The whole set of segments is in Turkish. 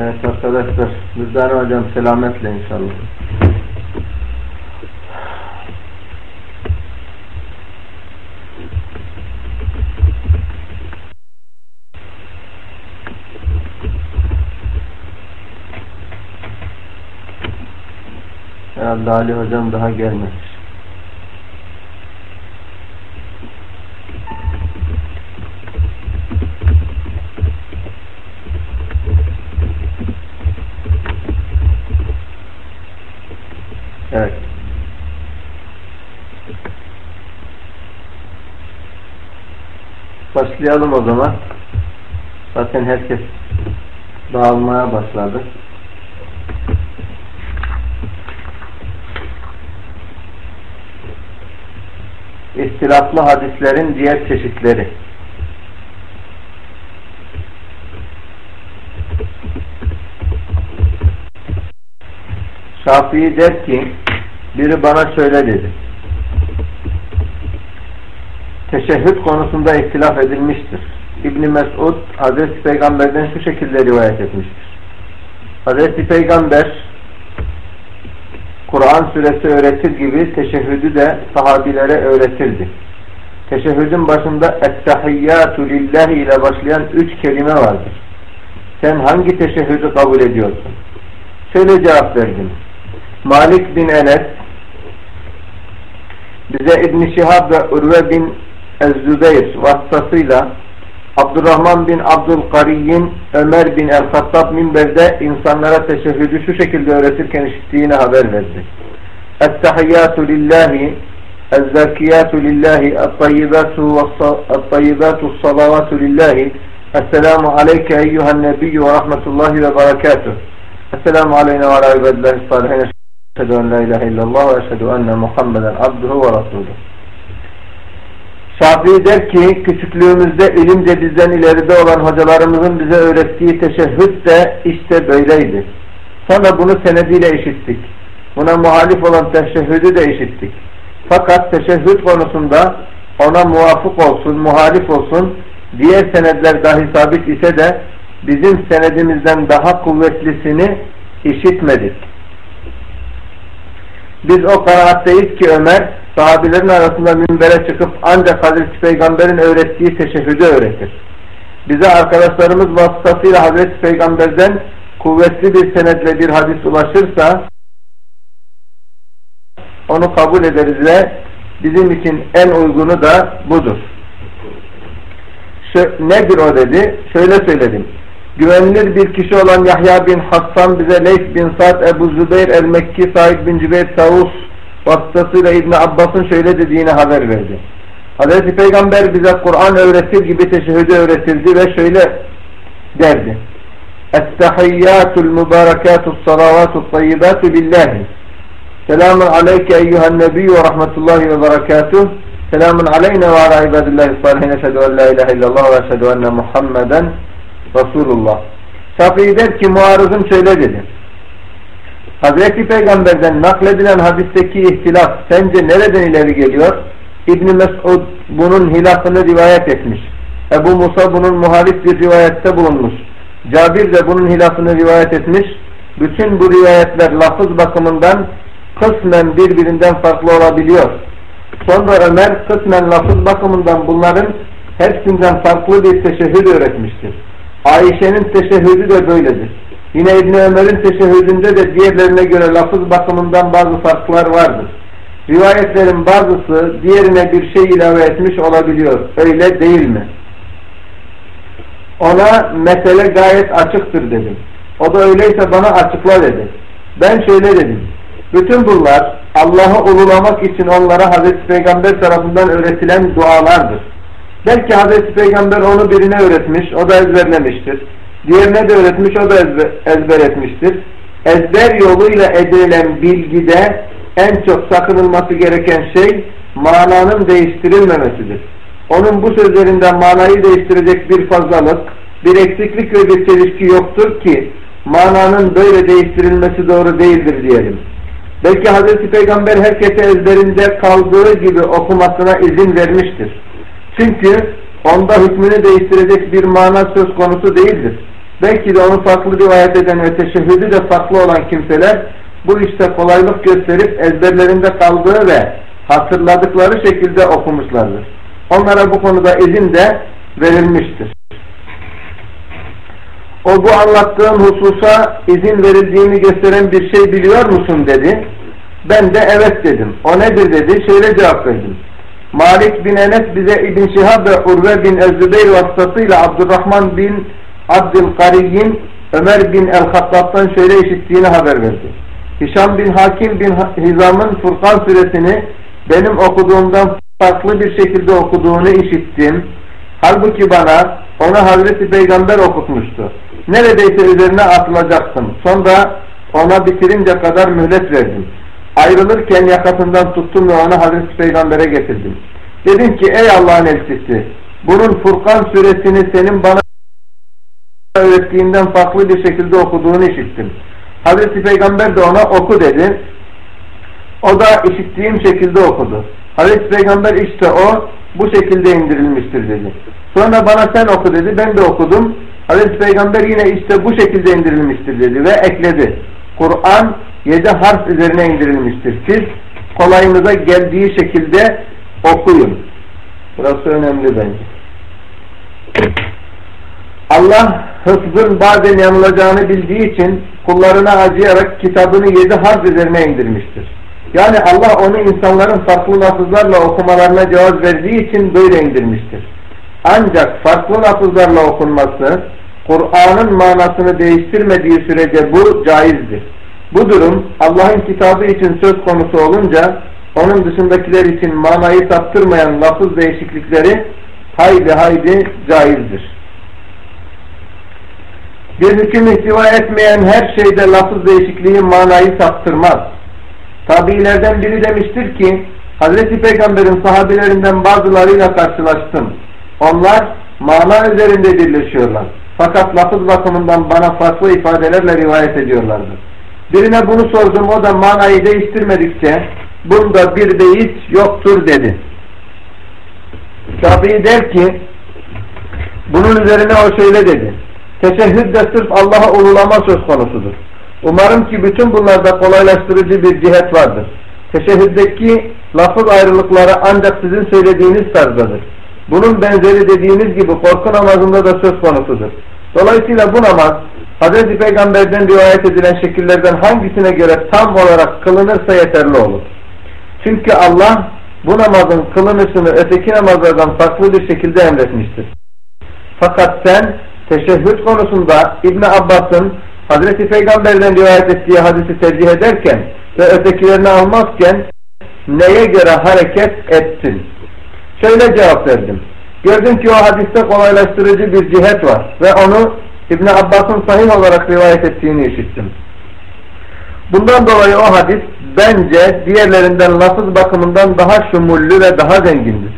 Evet arkadaşlar, Müzdane Hocam selametle inşallah. Herhalde Ali Hocam daha gelmemiş. Evet. Başlayalım o zaman. Zaten herkes dağılmaya başladı. İstilaflı hadislerin diğer çeşitleri. Şafii der ki biri bana şöyle dedi. Teşehhüd konusunda ihtilaf edilmiştir. İbni Mesud Hazreti Peygamber'den şu şekilde rivayet etmiştir. Hazreti Peygamber Kur'an suresi öğretir gibi teşehhüdü de sahabilere öğretirdi. Teşehhüdün başında Ettehiyyatü lillahi ile başlayan üç kelime vardır. Sen hangi teşehhüdü kabul ediyorsun? Şöyle cevap verdim. Malik bin Enes bize İbn Şihab ve Urve bin Ez-Zübeyir vasıtasıyla Abdurrahman bin Abdülkariyyin Ömer bin El-Hattab minberde insanlara teşehhüdü şu şekilde öğretirken işittiğini haber verdi. Ettehiyyatü lillahi Ezzakiyatü lillahi Ettayyibatu salavatü lillahi. Esselamu aleyke eyyühen nebiyyü ve rahmetullahi ve berekatuhu Esselamu aleyna ve ala ibadillahi salihin. Eşhedü en la ilahe illallah ve eşhedü enne Muhammeden abduhu ve rasuluhu Şafii der ki küçüklüğümüzde ilimce bizden ileride olan hocalarımızın bize öğrettiği teşehhüd de işte böyleydi. Sonra bunu senediyle işittik. Buna muhalif olan teşehhüdü de işittik. Fakat teşehhüd konusunda ona muvafık olsun, muhalif olsun diğer senedler dahi sabit ise de bizim senedimizden daha kuvvetlisini işitmedik. Biz o kanaatteyiz ki Ömer sahabilerin arasında minbere çıkıp ancak Hazreti Peygamber'in öğrettiği teşehhüdü öğretir. Bize arkadaşlarımız vasıtasıyla Hazreti Peygamber'den kuvvetli bir senetle bir hadis ulaşırsa onu kabul ederiz ve bizim için en uygunu da budur. Şu, nedir o dedi? Şöyle söyledim. Güvenilir bir kişi olan Yahya bin Hassan bize Leys bin Sa'd Ebu Zübeyir el-Mekki Said bin Cübeyr Tavus vasıtasıyla İbni Abbas'ın şöyle dediğini haber verdi. Hz. Peygamber bize Kur'an öğretir gibi teşehhüdü öğretirdi ve şöyle derdi. Estehiyyatul mübarekatu's salavatu's tayyibatu billahi. Selamun aleyke eyyühen nebiyyü ve rahmetullahi ve berekatuh. Selamun aleyne ve ala ibadillahi salihin eşhedü en la ilahe illallah ve eşhedü enne Muhammeden Resulullah. Şafii der ki muarızım şöyle dedi. Hazreti Peygamber'den nakledilen hadisteki ihtilaf sence nereden ileri geliyor? İbn Mesud bunun hilafını rivayet etmiş. Ebu Musa bunun muhalif bir rivayette bulunmuş. Cabir de bunun hilafını rivayet etmiş. Bütün bu rivayetler lafız bakımından kısmen birbirinden farklı olabiliyor. Sonra Ömer kısmen lafız bakımından bunların hepsinden farklı bir teşehhüd öğretmiştir. Ayşe'nin teşehhüdü de böyledir. Yine İbn Ömer'in teşehhüdünde de diğerlerine göre lafız bakımından bazı farklar vardır. Rivayetlerin bazısı diğerine bir şey ilave etmiş olabiliyor. Öyle değil mi? Ona mesele gayet açıktır dedim. O da öyleyse bana açıkla dedi. Ben şöyle dedim. Bütün bunlar Allah'ı ululamak için onlara Hazreti Peygamber tarafından öğretilen dualardır. Belki Hazreti Peygamber onu birine öğretmiş, o da ezberlemiştir. Diğerine de öğretmiş, o da ezber, ezber etmiştir. Ezber yoluyla edilen bilgide en çok sakınılması gereken şey mananın değiştirilmemesidir. Onun bu sözlerinden manayı değiştirecek bir fazlalık, bir eksiklik ve bir çelişki yoktur ki mananın böyle değiştirilmesi doğru değildir diyelim. Belki Hazreti Peygamber herkese ezberinde kaldığı gibi okumasına izin vermiştir. Çünkü onda hükmünü değiştirecek bir mana söz konusu değildir. Belki de onu farklı rivayet eden ve teşehhüdü de farklı olan kimseler bu işte kolaylık gösterip ezberlerinde kaldığı ve hatırladıkları şekilde okumuşlardır. Onlara bu konuda izin de verilmiştir. O bu anlattığım hususa izin verildiğini gösteren bir şey biliyor musun dedi. Ben de evet dedim. O nedir dedi. Şöyle cevap verdim. Malik bin Enes bize İbn Şihab ve Urve bin Ezzübeyr vasıtasıyla Abdurrahman bin Abdülkariyyin Ömer bin El-Hattab'dan şöyle işittiğini haber verdi. Hişam bin Hakim bin Hizam'ın Furkan suresini benim okuduğumdan farklı bir şekilde okuduğunu işittim. Halbuki bana onu Hazreti Peygamber okutmuştu. Neredeyse üzerine atılacaktım. Sonra ona bitirince kadar mühlet verdim. Ayrılırken yakasından tuttum ve onu Hazreti Peygamber'e getirdim. Dedim ki ey Allah'ın elçisi bunun Furkan suresini senin bana öğrettiğinden farklı bir şekilde okuduğunu işittim. Hazreti Peygamber de ona oku dedi. O da işittiğim şekilde okudu. Hazreti Peygamber işte o bu şekilde indirilmiştir dedi. Sonra bana sen oku dedi. Ben de okudum. Hazreti Peygamber yine işte bu şekilde indirilmiştir dedi ve ekledi. Kur'an yedi harf üzerine indirilmiştir. Siz kolayınıza geldiği şekilde okuyun. Burası önemli bence. Allah hıfzın bazen yanılacağını bildiği için kullarına acıyarak kitabını yedi harf üzerine indirmiştir. Yani Allah onu insanların farklı lafızlarla okumalarına cevaz verdiği için böyle indirmiştir. Ancak farklı lafızlarla okunması Kur'an'ın manasını değiştirmediği sürece bu caizdir. Bu durum Allah'ın kitabı için söz konusu olunca onun dışındakiler için manayı saptırmayan lafız değişiklikleri haydi haydi caizdir. Bir hüküm ihtiva etmeyen her şeyde lafız değişikliği manayı saptırmaz. Tabiilerden biri demiştir ki Hazreti Peygamber'in sahabilerinden bazılarıyla karşılaştım. Onlar mana üzerinde birleşiyorlar. Fakat lafız bakımından bana farklı ifadelerle rivayet ediyorlardı. Birine bunu sordum o da manayı değiştirmedikçe bunda bir beyiz yoktur dedi. Şafii der ki bunun üzerine o şöyle dedi. Teşehhüd de sırf Allah'a ululama söz konusudur. Umarım ki bütün bunlarda kolaylaştırıcı bir cihet vardır. Teşehhüddeki lafız ayrılıkları ancak sizin söylediğiniz tarzdadır. Bunun benzeri dediğiniz gibi korku namazında da söz konusudur. Dolayısıyla bu namaz Hz. Peygamber'den rivayet edilen şekillerden hangisine göre tam olarak kılınırsa yeterli olur. Çünkü Allah bu namazın kılınışını öteki namazlardan farklı bir şekilde emretmiştir. Fakat sen teşehhüd konusunda İbn Abbas'ın Hazreti Peygamber'den rivayet ettiği hadisi tercih ederken ve ötekilerini almazken neye göre hareket ettin? Şöyle cevap verdim. Gördüm ki o hadiste kolaylaştırıcı bir cihet var ve onu İbn Abbas'ın sahih olarak rivayet ettiğini işittim. Bundan dolayı o hadis bence diğerlerinden lafız bakımından daha şumullü ve daha zengindir.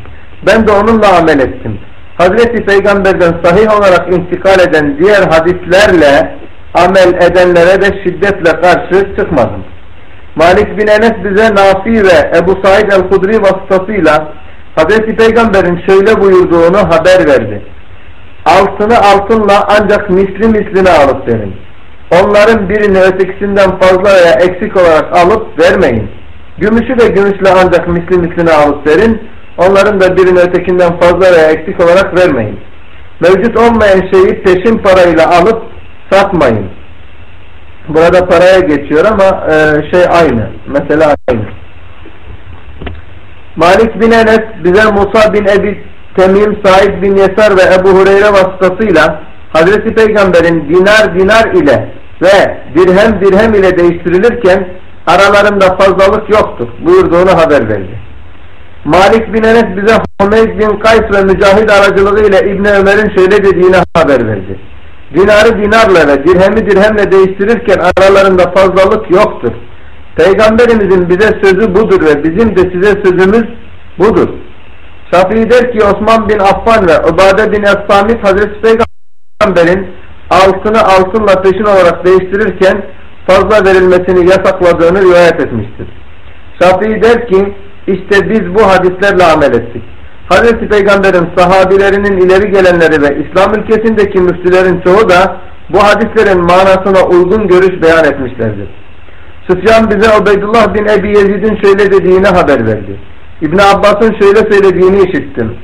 Ben de onunla amel ettim. Hazreti Peygamber'den sahih olarak intikal eden diğer hadislerle amel edenlere de şiddetle karşı çıkmadım. Malik bin Enes bize Nafi ve Ebu Said el-Hudri vasıtasıyla Hazreti Peygamber'in şöyle buyurduğunu haber verdi. Altını altınla ancak misli misline alıp verin. Onların birini ötekisinden fazla veya eksik olarak alıp vermeyin. Gümüşü de gümüşle ancak misli misline alıp verin. Onların da birini ötekinden fazla veya eksik olarak vermeyin. Mevcut olmayan şeyi peşin parayla alıp satmayın. Burada paraya geçiyor ama e, şey aynı. Mesela aynı. Malik bin Enes bize Musa bin Ebi Temim, Said bin Yesar ve Ebu Hureyre vasıtasıyla Hazreti Peygamber'in dinar dinar ile ve dirhem dirhem ile değiştirilirken aralarında fazlalık yoktur buyurduğunu haber verdi. Malik bin Enes bize Hümeyd bin Kays ve Mücahid aracılığı ile İbni Ömer'in şöyle dediğini haber verdi. Dinarı dinarla ve dirhemi dirhemle değiştirirken aralarında fazlalık yoktur. Peygamberimizin bize sözü budur ve bizim de size sözümüz budur. Şafii der ki Osman bin Affan ve Ubade bin Es-Samit Hazreti Peygamber'in altını altınla peşin olarak değiştirirken fazla verilmesini yasakladığını rivayet etmiştir. Şafii der ki işte biz bu hadislerle amel ettik. Hazreti Peygamber'in sahabilerinin ileri gelenleri ve İslam ülkesindeki müftülerin çoğu da bu hadislerin manasına uygun görüş beyan etmişlerdir. Süfyan bize Ubeydullah bin Ebi Yezid'in şöyle dediğini haber verdi. İbn Abbas'ın şöyle söylediğini işittim.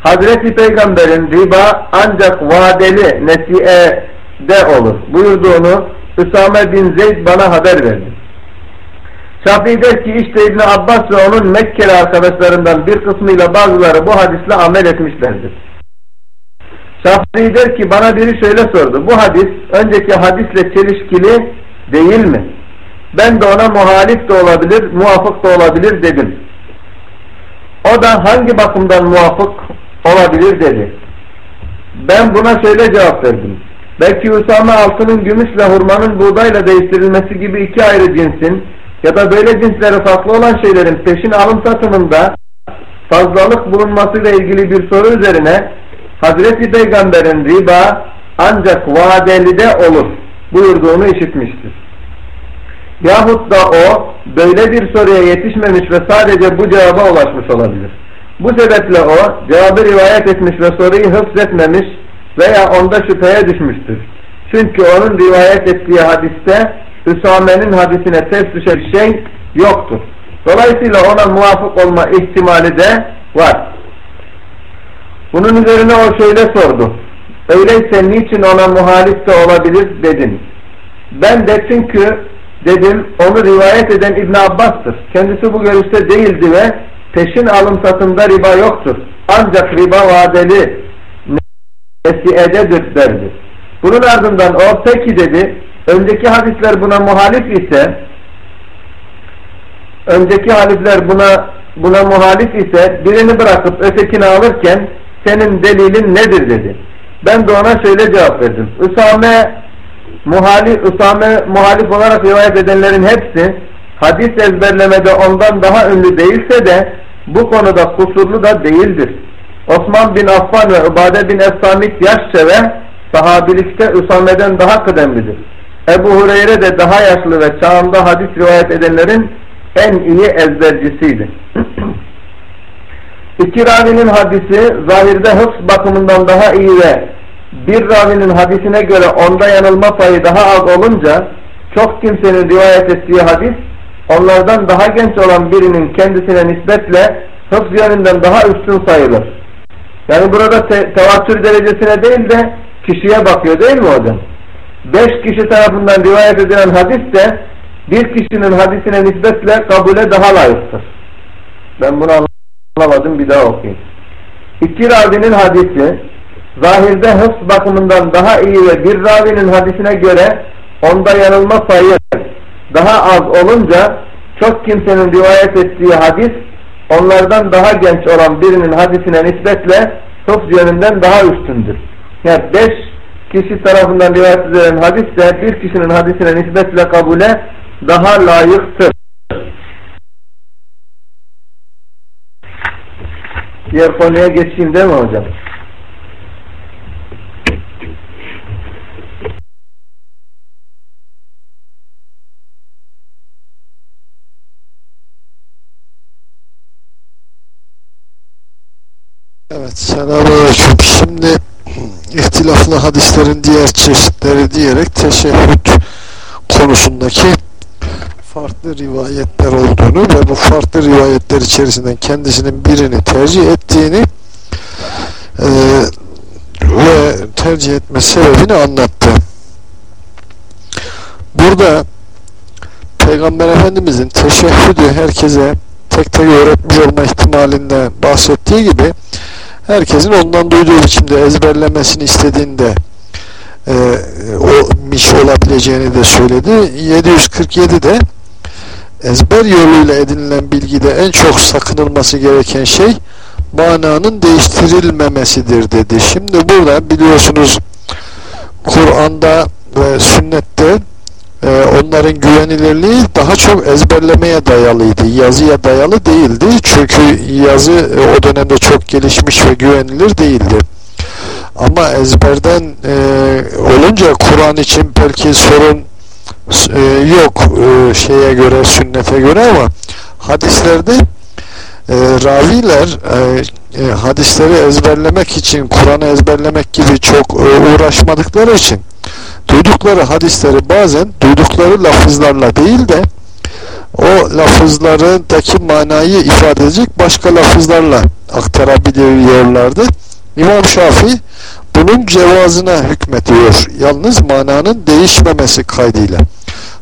Hazreti Peygamber'in riba ancak vadeli nesiye'de olur buyurduğunu Üsame bin Zeyd bana haber verdi. Şafii der ki işte İbn Abbas ve onun Mekkeli arkadaşlarından bir kısmıyla bazıları bu hadisle amel etmişlerdir. Şafii der ki bana biri şöyle sordu. Bu hadis önceki hadisle çelişkili değil mi? Ben de ona muhalif de olabilir, muvafık da olabilir dedim. O da hangi bakımdan muvafık olabilir dedi. Ben buna şöyle cevap verdim. Belki Usame altının gümüşle hurmanın buğdayla değiştirilmesi gibi iki ayrı cinsin ya da böyle cinsleri farklı olan şeylerin peşin alım satımında fazlalık bulunmasıyla ilgili bir soru üzerine Hazreti Peygamber'in riba ancak vadelide olur buyurduğunu işitmiştir. Yahut da o böyle bir soruya yetişmemiş ve sadece bu cevaba ulaşmış olabilir. Bu sebeple o cevabı rivayet etmiş ve soruyu hıfzetmemiş veya onda şüpheye düşmüştür. Çünkü onun rivayet ettiği hadiste Üsame'nin hadisine ters düşen şey yoktur. Dolayısıyla ona muvafık olma ihtimali de var. Bunun üzerine o şöyle sordu. Öyleyse niçin ona muhalif de olabilir dedin. Ben de çünkü dedim onu rivayet eden İbn Abbas'tır. Kendisi bu görüşte değildi ve peşin alım satımda riba yoktur. Ancak riba vadeli nesiyededir derdi. Bunun ardından o peki dedi önceki hadisler buna muhalif ise önceki hadisler buna buna muhalif ise birini bırakıp ötekini alırken senin delilin nedir dedi. Ben de ona şöyle cevap verdim. Üsame muhalif, Üsame muhalif olarak rivayet edenlerin hepsi hadis ezberlemede ondan daha ünlü değilse de bu konuda kusurlu da değildir. Osman bin Affan ve Ubade bin Es-Samit yaşça ve sahabilikte Üsame'den daha kıdemlidir. Ebu Hureyre de daha yaşlı ve çağında hadis rivayet edenlerin en iyi ezbercisiydi. İki ravinin hadisi zahirde hıfz bakımından daha iyi ve bir ravinin hadisine göre onda yanılma payı daha az olunca çok kimsenin rivayet ettiği hadis onlardan daha genç olan birinin kendisine nispetle hıfz yönünden daha üstün sayılır. Yani burada te tevatür derecesine değil de kişiye bakıyor değil mi hocam? Beş kişi tarafından rivayet edilen hadis de bir kişinin hadisine nispetle kabule daha layıktır. Ben bunu anlamadım bir daha okuyayım. İki ravinin hadisi zahirde hıfz bakımından daha iyi ve bir ravinin hadisine göre onda yanılma sayı daha az olunca çok kimsenin rivayet ettiği hadis onlardan daha genç olan birinin hadisine nispetle hıfz yönünden daha üstündür. Yani beş kişi tarafından rivayet edilen hadis de bir kişinin hadisine nispetle kabule daha layıktır. Diğer konuya geçeyim değil mi hocam? Evet, selamünaleyküm. Şimdi ihtilaflı hadislerin diğer çeşitleri diyerek teşehhüd konusundaki farklı rivayetler olduğunu ve bu farklı rivayetler içerisinden kendisinin birini tercih ettiğini e, ve tercih etme sebebini anlattı. Burada Peygamber Efendimizin teşehhüdü herkese tek tek öğretmiş olma ihtimalinden bahsettiği gibi herkesin ondan duyduğu biçimde ezberlemesini istediğinde e, o miş olabileceğini de söyledi. 747'de ezber yoluyla edinilen bilgide en çok sakınılması gereken şey mananın değiştirilmemesidir dedi. Şimdi burada biliyorsunuz Kur'an'da ve sünnette e, onların güvenilirliği daha çok ezberlemeye dayalıydı. Yazıya dayalı değildi. Çünkü yazı e, o dönemde çok gelişmiş ve güvenilir değildi. Ama ezberden e, olunca Kur'an için belki sorun e, yok e, şeye göre, sünnete göre ama hadislerde e, raviler e, e, hadisleri ezberlemek için, Kur'an'ı ezberlemek gibi çok e, uğraşmadıkları için duydukları hadisleri bazen duydukları lafızlarla değil de o lafızlarındaki manayı ifade edecek başka lafızlarla aktarabiliyorlardı. İmam Şafii bunun cevazına hükmediyor. Yalnız mananın değişmemesi kaydıyla.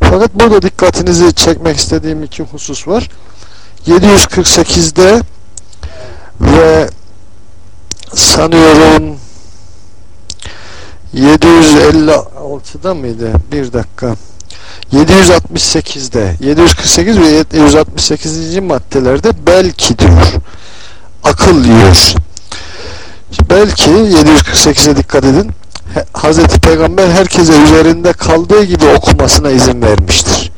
Fakat burada dikkatinizi çekmek istediğim iki husus var. 748'de ve sanıyorum 756'da mıydı? Bir dakika. 768'de 748 ve 768. maddelerde belki diyor. Akıl diyor. Belki 748'e dikkat edin. Hazreti Peygamber herkese üzerinde kaldığı gibi okumasına izin vermiştir.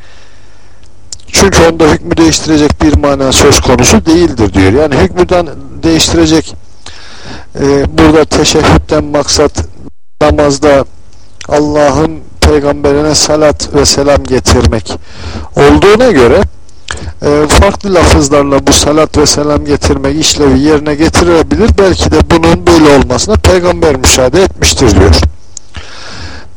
Çünkü onda hükmü değiştirecek bir mana söz konusu değildir diyor. Yani hükmüden değiştirecek e, burada teşehhütten maksat namazda Allah'ın peygamberine salat ve selam getirmek olduğuna göre e, farklı lafızlarla bu salat ve selam getirmek işlevi yerine getirebilir. Belki de bunun böyle olmasına peygamber müşahede etmiştir diyor.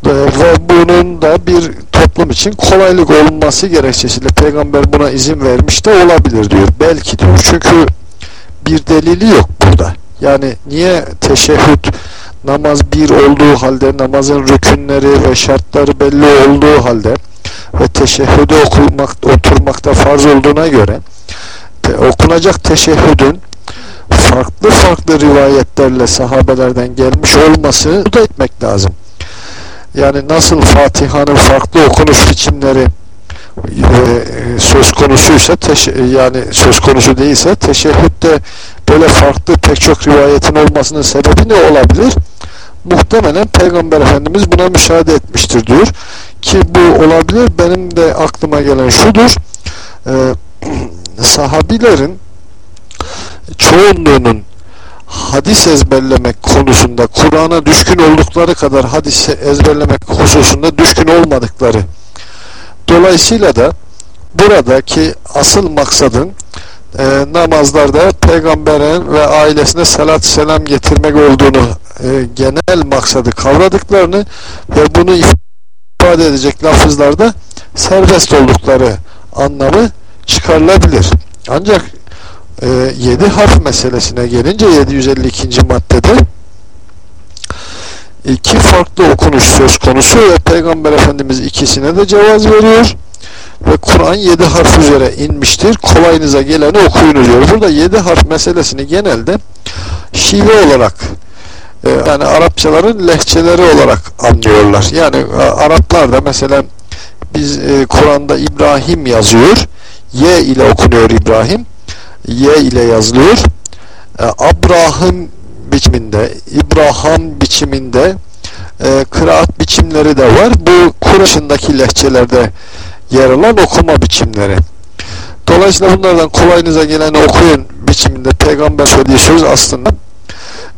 E, ve bunun da bir toplum için kolaylık olması gerekçesiyle peygamber buna izin vermiş de olabilir diyor. Belki diyor. Çünkü bir delili yok burada. Yani niye teşehhüd namaz bir olduğu halde namazın rükünleri ve şartları belli olduğu halde ve teşehhüde okumak, oturmakta farz olduğuna göre te, okunacak teşehhüdün farklı farklı rivayetlerle sahabelerden gelmiş olması da etmek lazım. Yani nasıl Fatiha'nın farklı okunuş biçimleri e, söz konusuysa yani söz konusu değilse teşehhütte böyle farklı pek çok rivayetin olmasının sebebi ne olabilir? Muhtemelen Peygamber Efendimiz buna müşahede etmiştir diyor. Ki bu olabilir. Benim de aklıma gelen şudur. E, sahabilerin çoğunluğunun hadis ezberlemek konusunda Kur'an'a düşkün oldukları kadar hadis ezberlemek hususunda düşkün olmadıkları dolayısıyla da buradaki asıl maksadın e, namazlarda peygamberin ve ailesine salat selam getirmek olduğunu e, genel maksadı kavradıklarını ve bunu ifade edecek lafızlarda serbest oldukları anlamı çıkarılabilir. Ancak e, 7 harf meselesine gelince 752. maddede iki farklı okunuş söz konusu ve Peygamber Efendimiz ikisine de cevaz veriyor ve Kur'an 7 harf üzere inmiştir. Kolayınıza geleni okuyunuz diyor. Burada 7 harf meselesini genelde şive olarak e, yani Arapçaların lehçeleri olarak anlıyorlar. Yani e, Araplar da mesela biz e, Kur'an'da İbrahim yazıyor. Y ile okunuyor İbrahim. Y ile yazılıyor. Abraham biçiminde, İbrahim biçiminde e, kıraat biçimleri de var. Bu Kur'an'daki lehçelerde yer alan okuma biçimleri. Dolayısıyla bunlardan kolayınıza geleni okuyun biçiminde peygamber söylediği söz aslında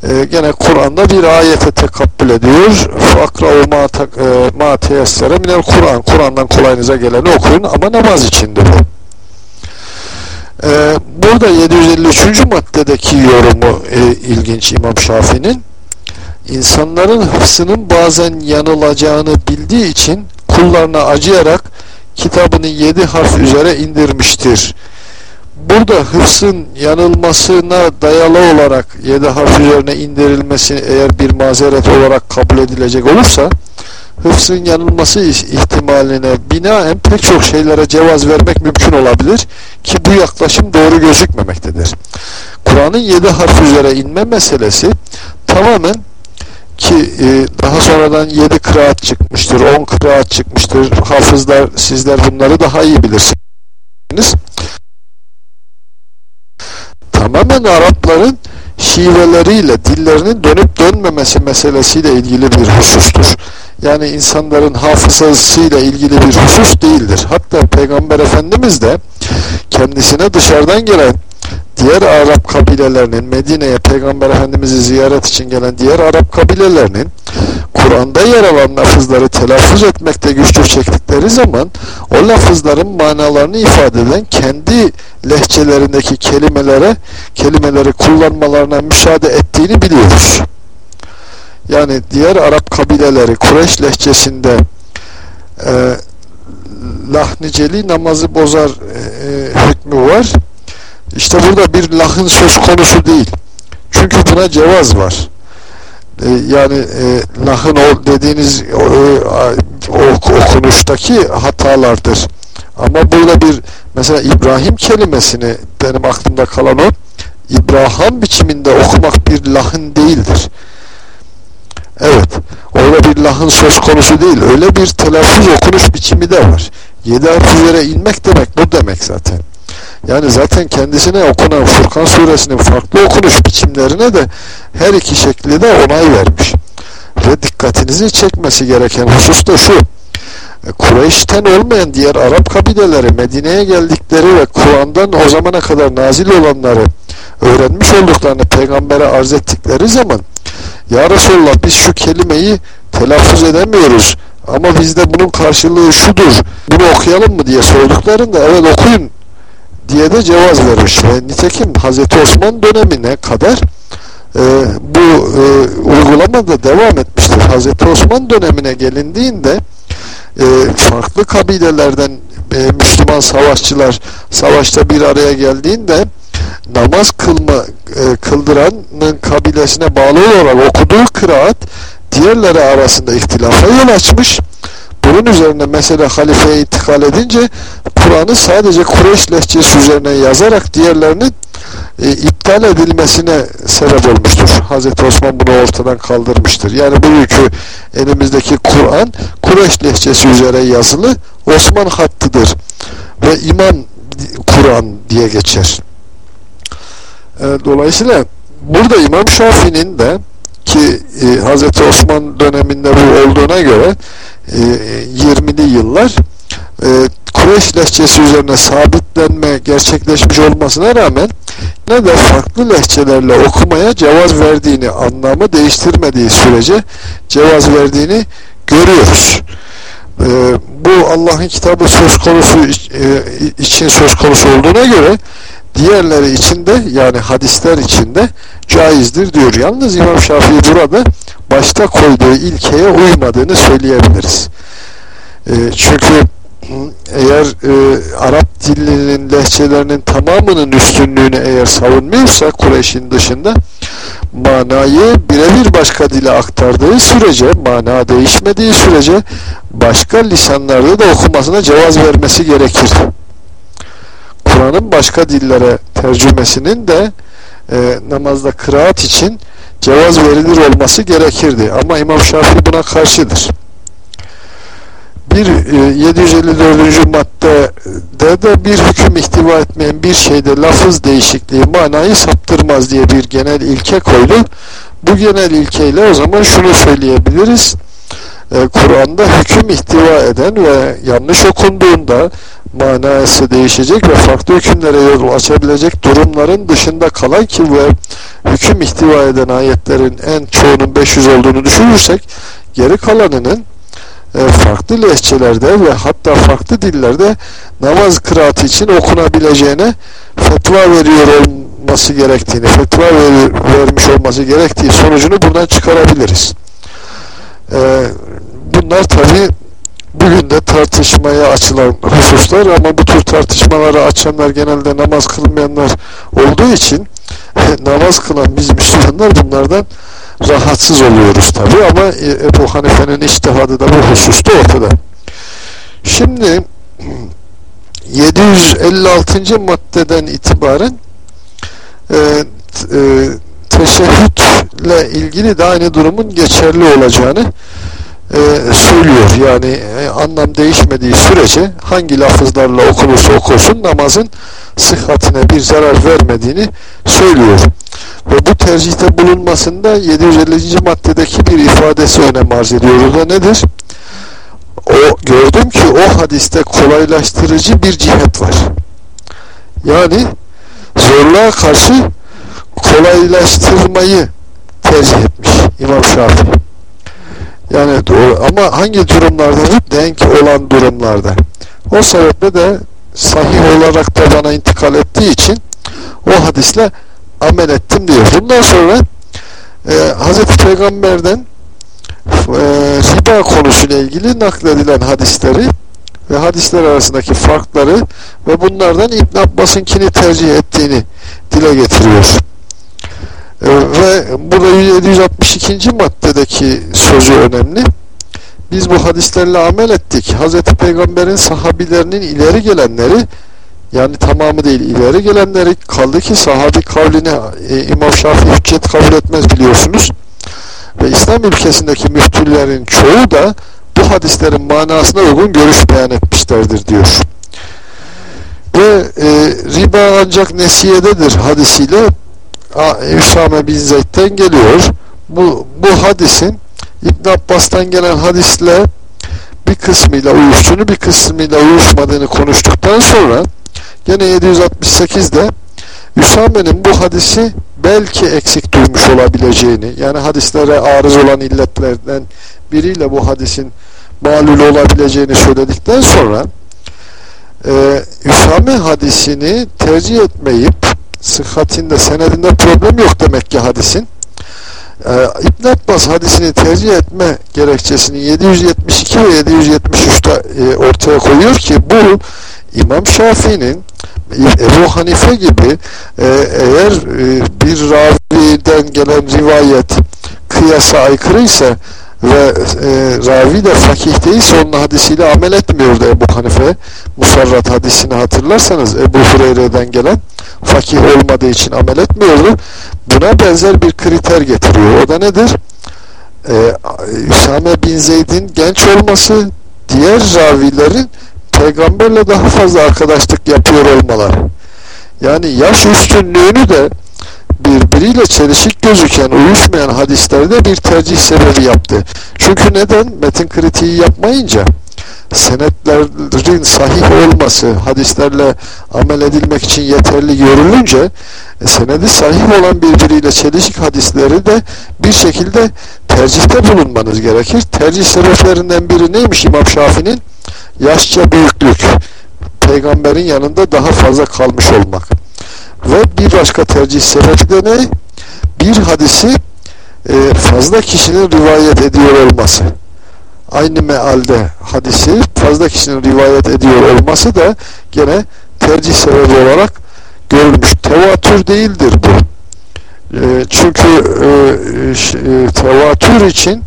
e, gene Kur'an'da bir ayete tekabbül ediyor. Fakra'u ma teyessere minel Kur'an. Kur'an'dan kolayınıza geleni okuyun ama namaz içindir bu. Ee, burada 753. maddedeki yorumu e, ilginç İmam Şafii'nin insanların hıfsının bazen yanılacağını bildiği için kullarına acıyarak kitabını yedi harf üzere indirmiştir. Burada hıfsın yanılmasına dayalı olarak yedi harf üzerine indirilmesi eğer bir mazeret olarak kabul edilecek olursa hıfsın yanılması ihtimaline binaen pek çok şeylere cevaz vermek mümkün olabilir ki bu yaklaşım doğru gözükmemektedir. Kur'an'ın yedi harf üzere inme meselesi tamamen ki e, daha sonradan yedi kıraat çıkmıştır, on kıraat çıkmıştır. Hafızlar, sizler bunları daha iyi bilirsiniz. Tamamen Arapların şiveleriyle dillerinin dönüp dönmemesi meselesiyle ilgili bir husustur. Yani insanların hafızasıyla ilgili bir husus değildir. Hatta Peygamber Efendimiz de kendisine dışarıdan gelen diğer Arap kabilelerinin Medine'ye Peygamber Efendimiz'i ziyaret için gelen diğer Arap kabilelerinin Kur'an'da yer alan lafızları telaffuz etmekte güçlük çektikleri zaman o lafızların manalarını ifade eden kendi lehçelerindeki kelimelere kelimeleri kullanmalarına müsaade ettiğini biliyoruz. yani diğer Arap kabileleri Kureyş lehçesinde e, lahniceli namazı bozar e, hükmü var. İşte burada bir lahın söz konusu değil. Çünkü buna cevaz var. E, yani e, lahın o dediğiniz o, o, okunuştaki hatalardır. Ama burada bir mesela İbrahim kelimesini benim aklımda kalan o İbrahim biçiminde okumak bir lahın değildir. Evet. Orada bir lahın söz konusu değil. Öyle bir telaffuz okunuş biçimi de var. Yedi harf üzere inmek demek bu demek zaten. Yani zaten kendisine okunan Furkan suresinin farklı okunuş biçimlerine de her iki şekli de onay vermiş. Ve dikkatinizi çekmesi gereken husus da şu. Kureyş'ten olmayan diğer Arap kabileleri Medine'ye geldikleri ve Kur'an'dan o zamana kadar nazil olanları öğrenmiş olduklarını peygambere arz ettikleri zaman Ya Resulallah biz şu kelimeyi telaffuz edemiyoruz ama bizde bunun karşılığı şudur bunu okuyalım mı diye sorduklarında evet okuyun diye de cevaz vermiş ve nitekim Hazreti Osman dönemine kadar e, bu e, uygulama da devam etmiştir. Hazreti Osman dönemine gelindiğinde e, farklı kabilelerden e, Müslüman savaşçılar savaşta bir araya geldiğinde namaz kılma e, kıldıranın kabilesine bağlı olarak okuduğu kıraat diğerleri arasında ihtilafa yol açmış. Bunun üzerine mesela halifeye intikal edince Kur'an'ı sadece Kureyş lehçesi üzerine yazarak diğerlerinin e, iptal edilmesine sebep olmuştur. Hazreti Osman bunu ortadan kaldırmıştır. Yani bugünkü elimizdeki Kur'an Kureyş lehçesi üzere yazılı Osman hattıdır. Ve İmam Kur'an diye geçer. E, dolayısıyla burada İmam Şafii'nin de ki e, Hazreti Osman döneminde bu olduğuna göre e, 20'li yıllar e, Kureyş lehçesi üzerine sabitlenme gerçekleşmiş olmasına rağmen ne de farklı lehçelerle okumaya cevaz verdiğini anlamı değiştirmediği sürece cevaz verdiğini görüyoruz. Ee, bu Allah'ın kitabı söz konusu e, için söz konusu olduğuna göre diğerleri içinde yani hadisler içinde caizdir diyor. Yalnız İmam Şafii burada başta koyduğu ilkeye uymadığını söyleyebiliriz. Ee, çünkü eğer e, Arap dilinin lehçelerinin tamamının üstünlüğünü eğer savunmuyorsa Kureyş'in dışında manayı birebir başka dile aktardığı sürece mana değişmediği sürece başka lisanlarda da okumasına cevaz vermesi gerekir. Kur'an'ın başka dillere tercümesinin de e, namazda kıraat için cevaz verilir olması gerekirdi. Ama İmam Şafii buna karşıdır bir 754. E, maddede de bir hüküm ihtiva etmeyen bir şeyde lafız değişikliği manayı saptırmaz diye bir genel ilke koydu. Bu genel ilkeyle o zaman şunu söyleyebiliriz. E, Kur'an'da hüküm ihtiva eden ve yanlış okunduğunda manası değişecek ve farklı hükümlere yol açabilecek durumların dışında kalan ki ve hüküm ihtiva eden ayetlerin en çoğunun 500 olduğunu düşünürsek geri kalanının farklı lehçelerde ve hatta farklı dillerde namaz kıraatı için okunabileceğine fetva veriyor olması gerektiğini, fetva ver, vermiş olması gerektiği sonucunu buradan çıkarabiliriz. E, bunlar tabi bugün de tartışmaya açılan hususlar ama bu tür tartışmaları açanlar genelde namaz kılmayanlar olduğu için namaz kılan biz Müslümanlar bunlardan rahatsız oluyoruz tabi ama e, Ebu Hanife'nin iştihadı da bu hususta ortada. Şimdi 756. maddeden itibaren e, e, teşehhütle ilgili de aynı durumun geçerli olacağını e, söylüyor. Yani e, anlam değişmediği sürece hangi lafızlarla okunursa okursun namazın sıhhatine bir zarar vermediğini söylüyor. Ve bu tercihte bulunmasında 750. maddedeki bir ifadesi önem arz ediyor. O da nedir? O, gördüm ki o hadiste kolaylaştırıcı bir cihet var. Yani zorluğa karşı kolaylaştırmayı tercih etmiş İmam Şafii. Yani doğru. ama hangi durumlarda? Denk olan durumlarda. O sebeple de sahih olarak da bana intikal ettiği için o hadisle amel ettim diyor. Bundan sonra e, Hazreti Peygamber'den e, riba konusuyla ilgili nakledilen hadisleri ve hadisler arasındaki farkları ve bunlardan İbn Abbas'ınkini tercih ettiğini dile getiriyor. Ve burada 762. maddedeki sözü önemli. Biz bu hadislerle amel ettik. Hz. Peygamber'in sahabilerinin ileri gelenleri yani tamamı değil ileri gelenleri kaldı ki sahabi kavline e, İmam Şafii hüccet kabul etmez biliyorsunuz. Ve İslam ülkesindeki müftülerin çoğu da bu hadislerin manasına uygun görüş beyan etmişlerdir diyor. Ve e, riba ancak nesiyededir hadisiyle Üsame bin Zeyd'den geliyor. Bu, bu hadisin İbn Abbas'tan gelen hadisle bir kısmıyla uyuştuğunu bir kısmıyla uyuşmadığını konuştuktan sonra gene 768'de Üsame'nin bu hadisi belki eksik duymuş olabileceğini yani hadislere arız olan illetlerden biriyle bu hadisin malul olabileceğini söyledikten sonra e, Üsame hadisini tercih etmeyip sıhhatinde senedinde problem yok demek ki hadisin. E, İbn Abbas hadisini tercih etme gerekçesini 772 ve 773'te e, ortaya koyuyor ki bu İmam Şafii'nin Ebu Hanife gibi e, eğer e, bir raviden gelen rivayet kıyasa aykırıysa ve e, ravi de fakih değilse onun hadisiyle amel etmiyordu Ebu Hanife Musarrat hadisini hatırlarsanız Ebu Hureyre'den gelen fakih olmadığı için amel etmiyordu buna benzer bir kriter getiriyor o da nedir? Ee, Üsame bin Zeyd'in genç olması diğer ravilerin peygamberle daha fazla arkadaşlık yapıyor olmaları. Yani yaş üstünlüğünü de birbiriyle çelişik gözüken, uyuşmayan hadislerde bir tercih sebebi yaptı. Çünkü neden? Metin kritiği yapmayınca senetlerin sahih olması hadislerle amel edilmek için yeterli görülünce e, senedi sahih olan birbiriyle çelişik hadisleri de bir şekilde tercihte bulunmanız gerekir. Tercih sebeplerinden biri neymiş İmam Şafii'nin? yaşça büyüklük, peygamberin yanında daha fazla kalmış olmak. Ve bir başka tercih sebebi de ne? Bir hadisi e, fazla kişinin rivayet ediyor olması. Aynı mealde hadisi fazla kişinin rivayet ediyor olması da gene tercih sebebi olarak görülmüş. Tevatür değildir bu. E, çünkü e, tevatür için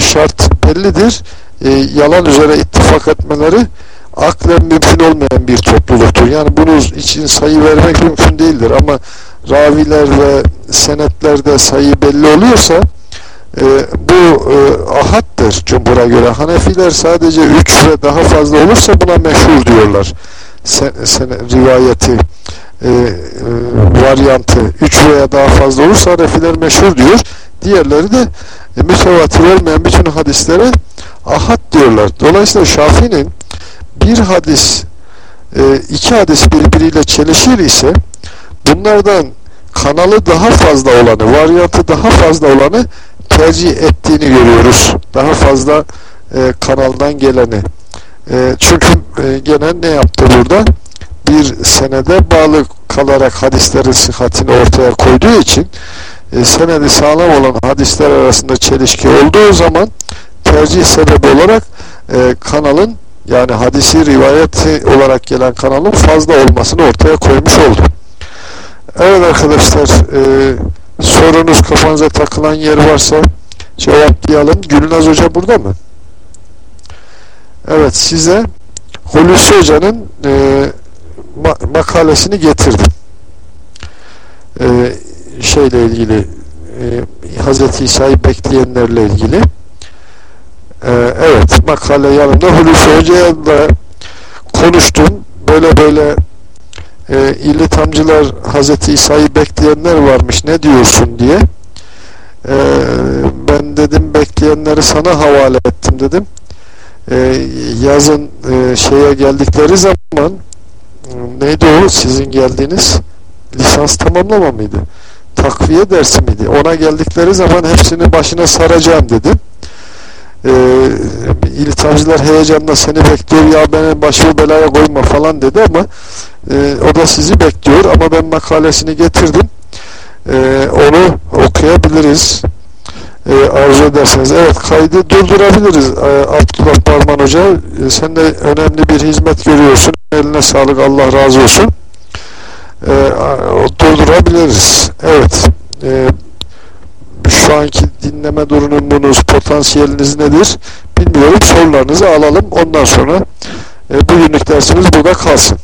şart bellidir yalan üzere ittifak etmeleri aklen mümkün olmayan bir topluluktur. Yani bunun için sayı vermek mümkün değildir ama raviler ve senetlerde sayı belli oluyorsa e, bu e, ahattır cumhura göre. Hanefiler sadece 3 ve daha fazla olursa buna meşhur diyorlar. Sen, sen, rivayeti e, e, varyantı 3 veya daha fazla olursa Hanefiler meşhur diyor. Diğerleri de e, mütevatir olmayan bütün hadislere ahad diyorlar. Dolayısıyla Şafii'nin bir hadis e, iki hadis birbiriyle çelişir ise bunlardan kanalı daha fazla olanı, varyantı daha fazla olanı tercih ettiğini görüyoruz. Daha fazla e, kanaldan geleni. E, çünkü e, gene ne yaptı burada? Bir senede bağlı kalarak hadislerin sıhhatini ortaya koyduğu için e, senedi sağlam olan hadisler arasında çelişki olduğu zaman tercih sebebi olarak e, kanalın yani hadisi rivayeti olarak gelen kanalın fazla olmasını ortaya koymuş oldu. Evet arkadaşlar e, sorunuz kafanıza takılan yer varsa cevaplayalım. Gülnaz Hoca burada mı? Evet size Hulusi Hoca'nın e, ma makalesini getirdim. E, şeyle ilgili e, Hz. İsa'yı bekleyenlerle ilgili ee, evet makale yanımda Hulusi Hoca'ya da konuştum. Böyle böyle e, ilitamcılar Hazreti İsa'yı bekleyenler varmış ne diyorsun diye. E, ben dedim bekleyenleri sana havale ettim dedim. E, yazın e, şeye geldikleri zaman neydi o sizin geldiğiniz lisans tamamlama mıydı? Takviye dersi miydi? Ona geldikleri zaman hepsini başına saracağım dedim e, iltihamcılar heyecanla seni bekliyor ya benim başımı belaya koyma falan dedi ama e, o da sizi bekliyor ama ben makalesini getirdim e, onu okuyabiliriz e, arzu ederseniz. Evet kaydı durdurabiliriz e, Abdullah Barman Hoca. E, sen de önemli bir hizmet görüyorsun. Eline sağlık Allah razı olsun. E, durdurabiliriz. Evet. E, şu anki dinleme durumunuz, potansiyeliniz nedir? Bilmiyorum. Sorularınızı alalım. Ondan sonra e, bugünlük dersimiz burada kalsın.